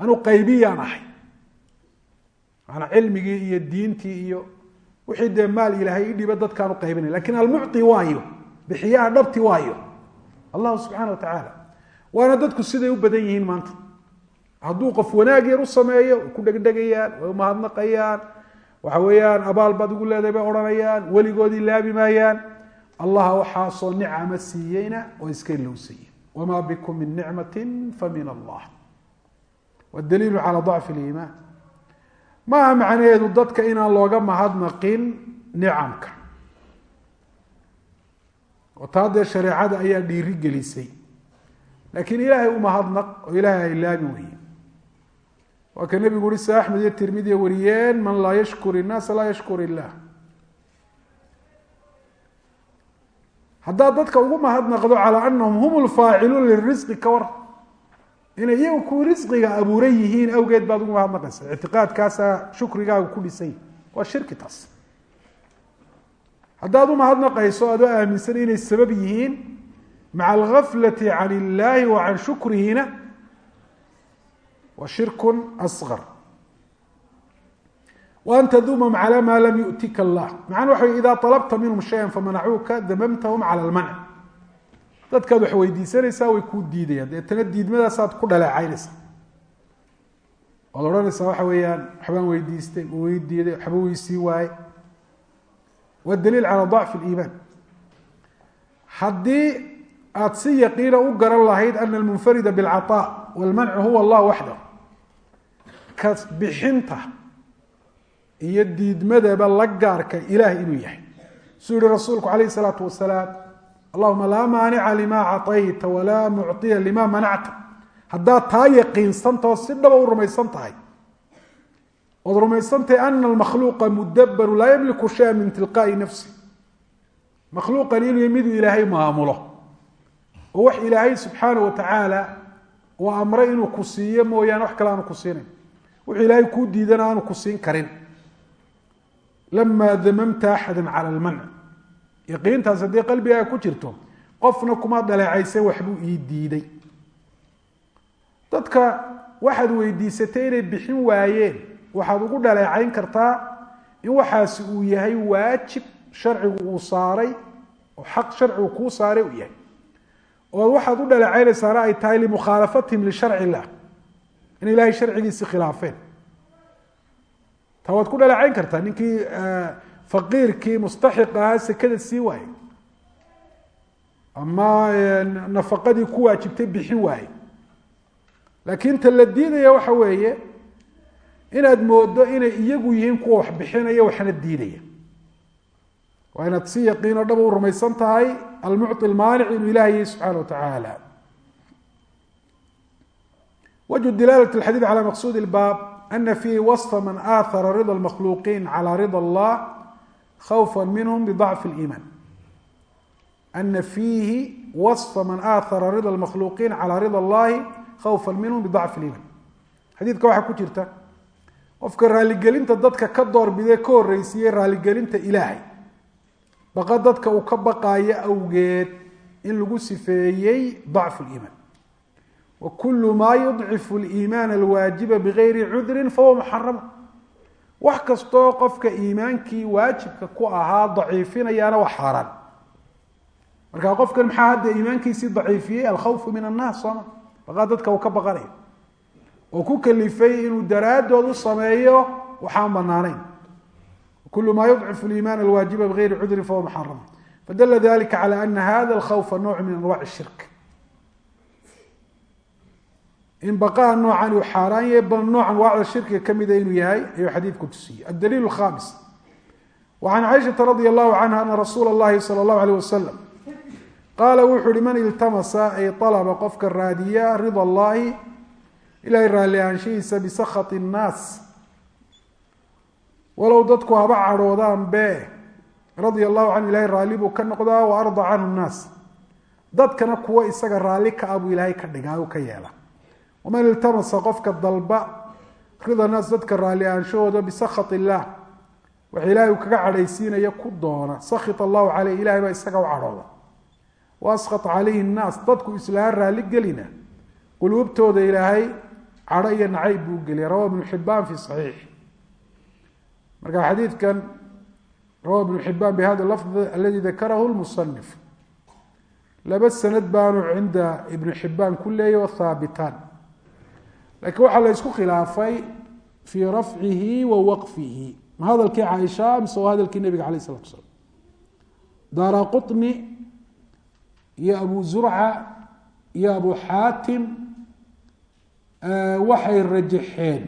anuu qaybiyaan ahay. Maanaa cilmigii iyo diintii iyo wixii dee maal ilaahay idhiba dadkaan u qaybinay. Lakin almucطi waayo bixiyaha dhabti waayo allahu subxana wa tacaala waana dadku siday u badan yihiin maanta. Hadduu qof wanaag yar u sameeyo way ku dhegdhegayaan way umahadnaqayaan waxa weeyaan abaal baad ugu leedahay bay odhanayaan weligoodii laabi maayaan allaha waxaasoo nicama siiyeyna waa iska ilowsayeen wamaa bikum min nicmati famin allah wadaliilu calaa dacfi liimaan maaha macnaheedu dadka inaan looga mahadnaqin nicamka oo taa dee shareecada ayaa dhiiri gelisay laakiin ilaahay umahadnaq oo ilaahay ay laabi weye waa ka nebigu uri se axmed iyo tirmidiya wariyeen man laa yashkur innaasa laa yashkur illah. Haddaad dadka ugu mahadnaqdo calaa anahum hum lfaaciluun lirisqi ka war inay iyagu kuwi risqiga abuuran yihiin awgeed baad ugu mahadnaqaysa ictiqaadkaasaa shukrigaaga ku dhisay. Waa shirki taas. Haddaad umahadnaqayso adoo aaminsan inay sabab yihiin maca algaflati can illaahi wa can shukrihina wa shirku asqar waan tadumhum calى ma lam yu'tika allah. Macana waxa ida alabta minhum shaya famanacuuka damamtahum cala lmanc dadkaad wax weydiisanaysaa way kuu diidayaan. Deetana diidmadaasaad ku dhaleecaynaysaa. Oad odhanaysaa waxa weeyaan waxbaan weydiistay wii diiday waxba weysii waaye. Waa daliil calaa dacfi liimaan haddii aada si yaqiina u garan lahayd ana almunfarida bilcaaa walmancu huwa allah waxda ka bixinta iyo diidmadaba la gaarka ilaah inuu yahay. Suu yihi rasuulku calayh isalaatu wasalaam allahuma laa maanica lima caطayta walaa mucطiya lima manacta. Haddaad taa yaqiinsantao si dhaba u rumaysan tahay. Ood rumaysantahay ana almakhluuqa mudabaru laa yamliku shaya min tilqaa'i nafsi. Makhluuqan inuu miduu ilaahay maamulo. Oo wax ilaahay subxaana wa tacaala uu amray inuu ku siiyo mooyaane wax kale aanu ku siinayn wuxuu ilaahay kuu diidana aanu ku siin karin. Lama damamta axada cala almanc yaqiintaas haddii qalbigaaga ku jirto qofna kuma dhaleecayse waxbuu ii diiday. Dadka waxaad weydiisatay inay bixin waayeen waxaad ugu dhaleecayn kartaa in waxaasi uu yahay waajib sharcigu uu saaray oo xaq sharcigu kuu saaray uu yahay. Oo waxaad u dhaleecaynaysaana ay tahay limukhaalafatihim lisharci in ilahay sharcigiisi khilaafeen. Taa waad ku dhaleecayn kartaa ninkii faqiirkii mustaxiq ahaa sekada sii waayey ama nafaqadii ku waajibtay bixin waaye laakiin ta la diidaya waxa weeye inaad moodo inay iyagu yihiin kuwa wax bixinaya waxna diidaya waa inaad si yaqiino dhaba u rumaysan tahay almucطi lmaanic inuu ilaah yahay subxaana wa tacaala wجه dilaalة الxadيiث عlى maqsud الbاb أna fiihi waصfa man آثara rضا الmakhluuqiin عlى rضا الlah khawفa minhm بضacف الإiman أna fiihi waصfa man آثara rضا الmakhluuqiin عlى rضا الlahi khawفa minhm بضacف الإiman xadiidka waxaa ku jirta qofka raaligelinta dadka ka doorbidee ka horeysiiyey raaligelinta ilaahay baqa dadka uu ka baqaayo awgeed in lagu sifeeyey ضacف الإiman wkul maa yudcifu liimaan alwaajiba bigayri cudrin fahuwa muxaram wax kastoo qofka iimaankii waajibka ku ahaa daciifinayaana waa xaaraan. Marka qofkan maxaa hadda iimaankiisii daciifiyey? Alkhawfu min annaas sooma baqaa dadka uu ka baqanayo. Oo ku kalifay inuu daraaddood u sameeyo waxaan banaanayn kul maa yudcifu liimaan alwaajiba bigayri cudrin fahuwa muxaram fadala dalika calى ana hada alkhawfa nooc min anwac shirk in baqaha noocan uu xaaraan yahay noocan waacda shirkiga ka mida ah inuu yahay ayuu xadiidku tusiyey addaliil alkhamis. Wa can caishata radi allahu canha ana rasuula allahi sala allahu aleyh wasalam qaala wuxuu ihi man iltamasa ay alaba qofka raadiya rida allahi ilahay raalli ahaanshihiisa bisakhat innaas walow dadku haba cadhoodaanbe radia allahu canhu ilahay raalli buu ka noqdaa wa arda canhu nnaas. Dadkana kuwo isaga raalli ka ah abuu ilaahay ka dhigaa u ka yeela waman iltamasa qofka dalba rida naas dadka raalli ahaanshahooda bisakhat illaah wax ilaahay uu kaga cadhaysiinaya ku doona sakhit allahu caleyh ilahay baa isaga u cadhooda wa askat calayhi nnaas dadku islaha raalli gelina quluubtooda ilaahay cadho iyo nacayb buu geliya rawa ibnu xibaan fi saxiix marka xadiidkan rawa ibnu xibaan bihada lafd aladi dakarahu lmusanif laba sanad baanu cinda ibnu xibaan ku leeyay haabitaan lakiin waxaa la isku khilaafay fii rafcihi wa waqfihi. Ma hadalkii caaisha mise waa hadalkii nebiga alayh isalatu slam daara quطni iyo abu zurca iyo abu xaatim waxay rajaxeen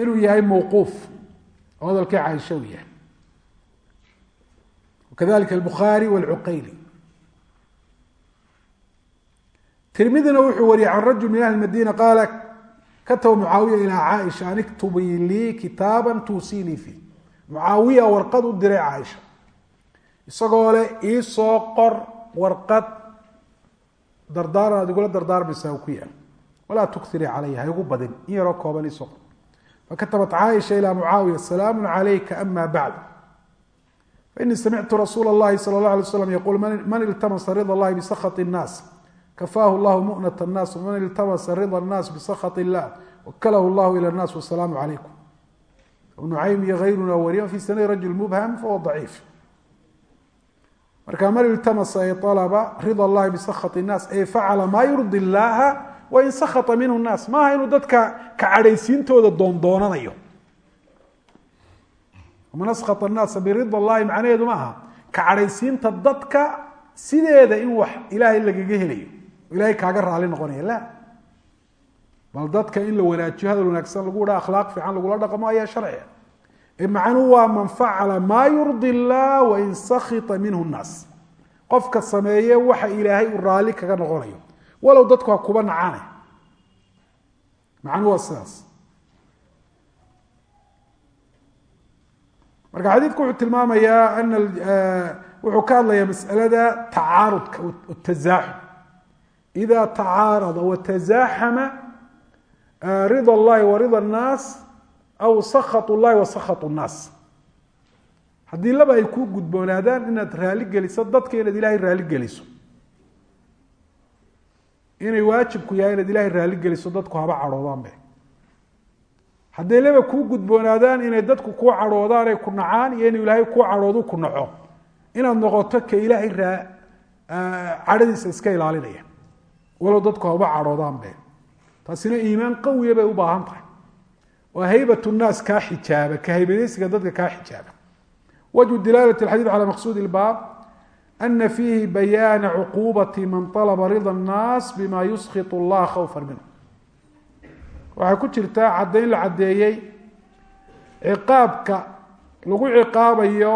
inuu yahay mawquuf oo hadalkii caaisha uu yahay. Wakadalika albukhaari wاlcuqayli tirmidina wuxuu wariyey can rajul min ahli madina qaala kataba mucaawiya ilaa caaisha an iktubii lii kitaaba tuusinii fiih mucaawiya warqad u diray caaisha isagoo leh iisoo qor warqad dardaaran aad igula dardaarmaysaa u ku yaal walaa tukhirii calayha ha igu badin in yaroo kooban iisoo qor fakatabat caaisha ilaa mucaawiya salaamu calayka ama bacd fainii samictu rasuula اllahi salى اllah alay slam yaquul man iltamasa rida اllahi bisakhat الnaas kafaahu llahu munat الnaas wman iltamasa rida الnaas bisakhat illah wakalahu llahu ilى الnaas wasalaamu calaykum nucaym iyo ayruna wariyan fi sanadi rajul mubham fahuwa daciif marka man iltamasa ay alaba rida اllahi bisakhat الnaas ay facala maa yurdi اllaha wain sakata minhu الnaas maaha inuu dadka ka cadhaysiintooda doondoonanayo man askata الnaasa birida اllahi macnaheedu maaha ka cadhaysiinta dadka sideeda in wax ilaahay lagaga helayo ilahay kaaga raali noqonaya la. Bal dadka in la wanaajiyo hadal wanaagsan lagu idha akhlaaq fiican lagula dhaqmo ayaa sharciga e macnuu waa man facala maa yurdi llah wain sakita minhu nnaas qofka sameeye waxa ilaahay uu raali kaga noqonayo. Walow dadku ha kuba nacane macnuu waa sidaas. Marka xadiidku wuxuu tilmaamayaa ana wuxuu ka hadlayaa masalada tacaarudka tasaaxud ida tacaarada watazaaxama rida اllahi wa rida الnaas aw sakط اllahi wa sakط الnaas haddii laba ay kuu gudboonaadaan inaad raali geliso dadka inaad ilaahay raali geliso inay waajibku yahay inaad ilaahay raali geliso dadku haba cadhoodaanbe hadday laba kuu gudboonaadaan inay dadku kuu cadhoodaan ay ku nacaan iyo inuu ilaahay kuu cadhoodu ku naco inaad noqoto ka ilaahay cadhadiisa iska ilaalinaya walow dadku hauba cadhoodaanbe taasina iimaan qawiya bay u baahan tahay. Waa haybat naas kaa xijaaba ka haybanaysiga dadka kaa xijaaba. Wajhu dilaalati alxadiid cala maqsuud ilbaab ana fiihi bayaana cuquubati man alaba rida annaas bima yuskit allah khawfan minhu. Waxaa ku jirtaa caddayn la caddeeyey ciqaabka lagu ciqaabayo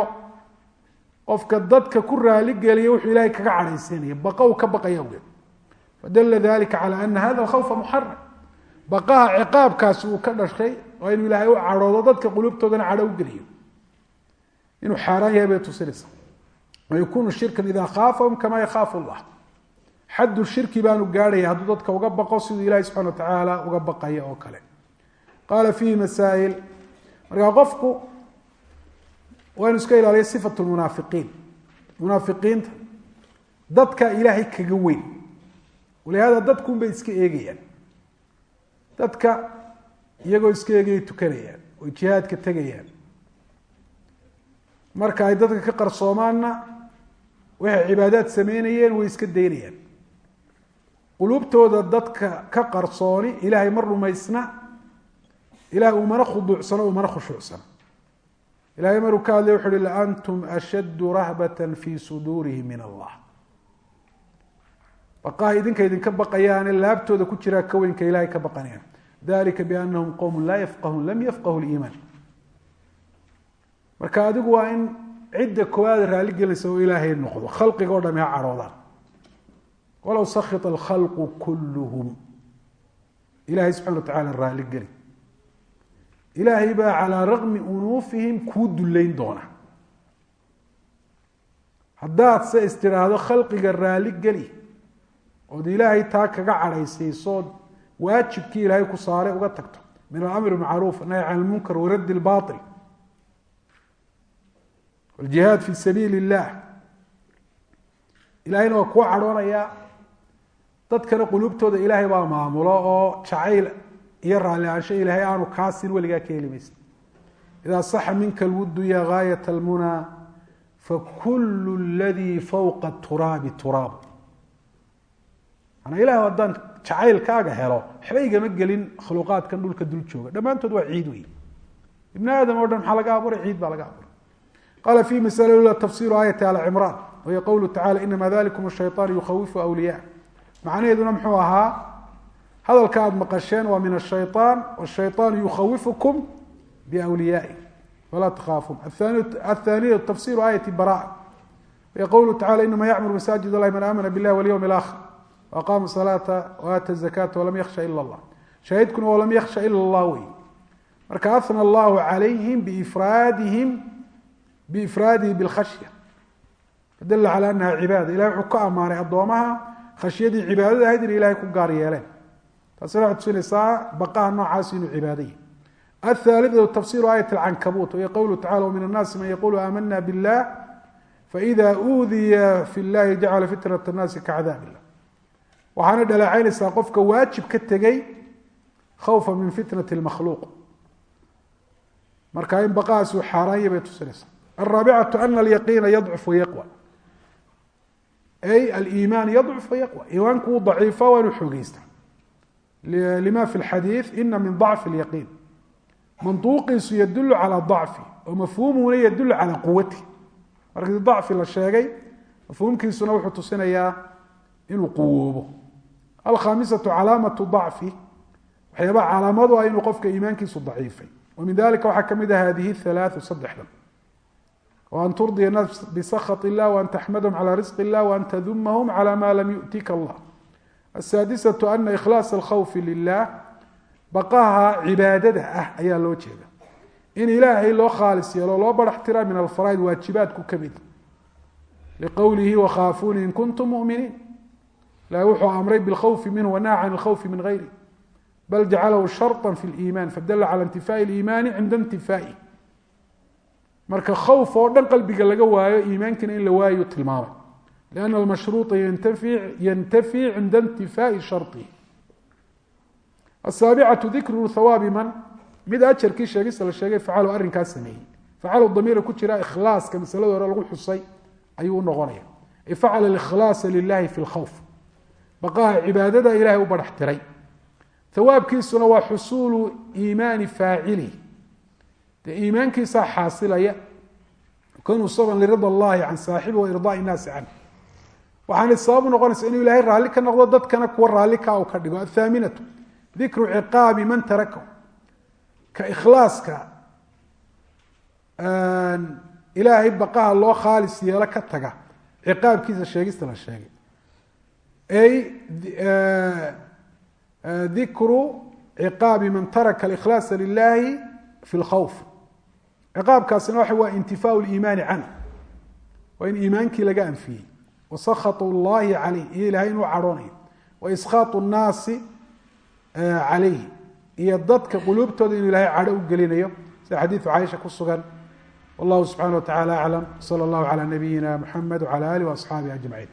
qofka dadka ku raaligelaya wuxuu ilaahay kaga cadhaysiinaya baqow ka baqaya awgeed fadla dalika calى ana hada الkhوفa muxaram baqaha ciqaabkaasi uu ka dhashay waa inuu ilaahay u cadhoodo dadka qulubtoodana cadho u geliyo inuu xaaraan yahay bay tusinaysaa wayakunu shirkan idaa khaafahum kamaa yakhaafu llah xaddu shirki baanu gaadhaya hadduu dadka uga baqo siduu ilahi subxana watacaala uga baqaya oo kale qaala fiihi masaa'il markaa qofku waa inu iska ilaaliya sifat lmunaafiqiin munaafiqiinta dadka ilaahay kaga weyn walihada dadkuun bay iska eegayaan. Dadka iyagoo iska eegayay tukanayaan oy jihaadka tegayaan. Marka ay dadka ka qarsoomaanna waxay cibaadaad sameynayeen way iska daynayaan. Quluubtooda dadka ka qarsooni ilaahay ma rumaysna ilahay umana khuduucsano umana khushuucsano. Ilahay maruu ka hadlay wuxu uhi laantum ashaddu rahbata fi suduurihim min allah baqaha idinka idinka baqayaane laabtooda ku jiraa ka weynka ilahay ka baqanayaan dalika bianahum qowm laa yafqahuun lam yafqahu liimaan marka adigu waa in cidda koowaad raali gelinaysa oo ilaahay noqdo. Khalqiga o dhami ha cadhoodaan walow sakit alkhalqu kulluhum. Ilahay subxana wa tacaala raali geli ilaahay baa calaa raqmi unuufihim kuu dullayn doona. Haddaad se istidhaahdo khalqiga raali geli ood ilaahay taa kaga cadhaysaysood waajibkii ilaahay ku saaray uga tagto. Min alamri macruuf nahy can lmunkar waraddi lbail wljihaad fi sabiil illah ilahayna waa kuwa cadhoonayaa dadkana qulubtooda ilaahay baa maamulo oo jacayl iyo raalli aansho ilaahay aanu kaasin weligaa ka heli idaa saxa minka lwuddu ya gaayat almunaa fakulu ladii fowqa turaabi turaab anaa ilaah haddaan jacaylkaaga helo waxba igama gelin khuluqaadkan dhulka dul jooga. Dhammaantood waa ciid wey ibn aadam oo dhan maxaa laga abuuray? Ciid baa laga abuuray. Qala fi masala ula tafsiru aayati al cimraan wahiyo qowluhu tacala inama dalikum ashayaan yukhawifu awliyaa macnaheeduna muxuu ahaa hadalka aada maqasheen waa min ashayaan washayaan yukhawifukum biwliyaai falaa takhaafuun. Athaaniya tafsiru aayati bara wahiyo qowluhu tacala inama yacmur masaajid allahi man aamana billahi walyawmi alakhir qaama salaata waata zakata walam yaksha ila allah shaahidkuna walam yaksha ila allah wey marka ana allahu calayhim biifraadihim biifraadihi bilkhashya fadalla cala anaha cibaada ilahay wuxuu ka ammaanay addoomaha khashyadii cibaadada ahayd inay ilahay ku gaar yeeleen taasina waxay tusinaysaa baqaha noocaas inuu cibaadaye athaalidatu tafsiru aayat alcankabuut wahiya qowluhu tacala wamin annaasi man yaqulu aamana billah faida uudiya fi llahi jacala fitnat annaasi kacdaab illah waxaana dhaleecaynaysaa qofka waajib ka tegey khawfa min fitnati lmakhluuq marka in baqaas uu xaaraanya bay tusinaysaa. Araabicatu ana alyaqiina yadcuf wayaqwa ay aliimaan yadcuf wayaqwa iimaanku wuu daciifa waa inuu lima fi lxadiid ina min dacfi lyaqiin manduuqiisu yadulu calaa dacfi oo mafhuumuhuna yadulu calaa quwati markii dacfi la sheegay mafhuumkiisuna wuxuu tusinayaa inuu quwoobo alkhaamisau calaamatu dacfi waxyaabaa calaamadu ah inuu qofka iimaankiisu daciifay. Wa dalika waxaa ka mid ah hadihi halaau saddexdan wa turdiya nas bisakhat illah waan taxmadahum calaa risqi illah waan tadumahum calaa ma lam yu'tika allah asaadisatu ana ikhlaas alkhawfi lilah baqaha cibaadada ah ayaa loo jeeda. In ilaahay loo khaalis yeelo loo barax tiraa min alfaraaid waajibaadku ka mid liqowlihi wakhaafuuni in kuntum muminiin ilahi wuxuu amray bاlkhوfi minhu wanaha can الkhوfi min غayri bal jacalahu sharطa fi الإiman fadla calى اntifaaءi الإimaani cinda اntifaaئi marka khawf oo dhan qalbiga laga waayo iimaankina in la waayo tilmaamay lianna almashruuطa yantafi cinda intifaai sharطihi asaabicatu dikru hawaabi man mid ajarkii sheegista la sheegay facalu arrinkaas sameeyey facalu damiira ku jira ikhlaaska masalada hore lagu xusay ayuu unoqonaya ay facala ikhlaasa lilahi fi lkhawf baqaha cibaadada ilahay u barax tiray. Hawaabkiisuna waa xusuulu iimaani faacili. Dee iimaankiisaa xaasilaya. Kanuu saban lirida allahi can saaxibi wa irdaai innaasi canh waxaanay sabab noqonaysa inuu ilaahay raalli ka noqdo dadkana kuwa raalli ka u ka dhigo. Athaaminatu dikru ciqaabi man taraka ka ikhlaaska ilaahay baqaha loo khaalis yeelo ka taga. Ciqaabkiisa sheegista la sheegay ay dikru ciqaabi man taraka alikhlaasa lilahi fi lkhawf ciqaabkaasina waxa waa intifaau liimaani canh waa in iimaankii laga anfiyey wasakhat llahi caleyh iyo ilahay inuu cadhoonayo wa iskhaau nnaasi calayh iyo dadka quluubtooda inuu ilahay cadho u gelinayo sida xadiidu caaisha ku sugan wallahu subxana wa tacala aclam sala allahu calaa nabiyina muxamed wcala alih waasxaabihi ajmaciin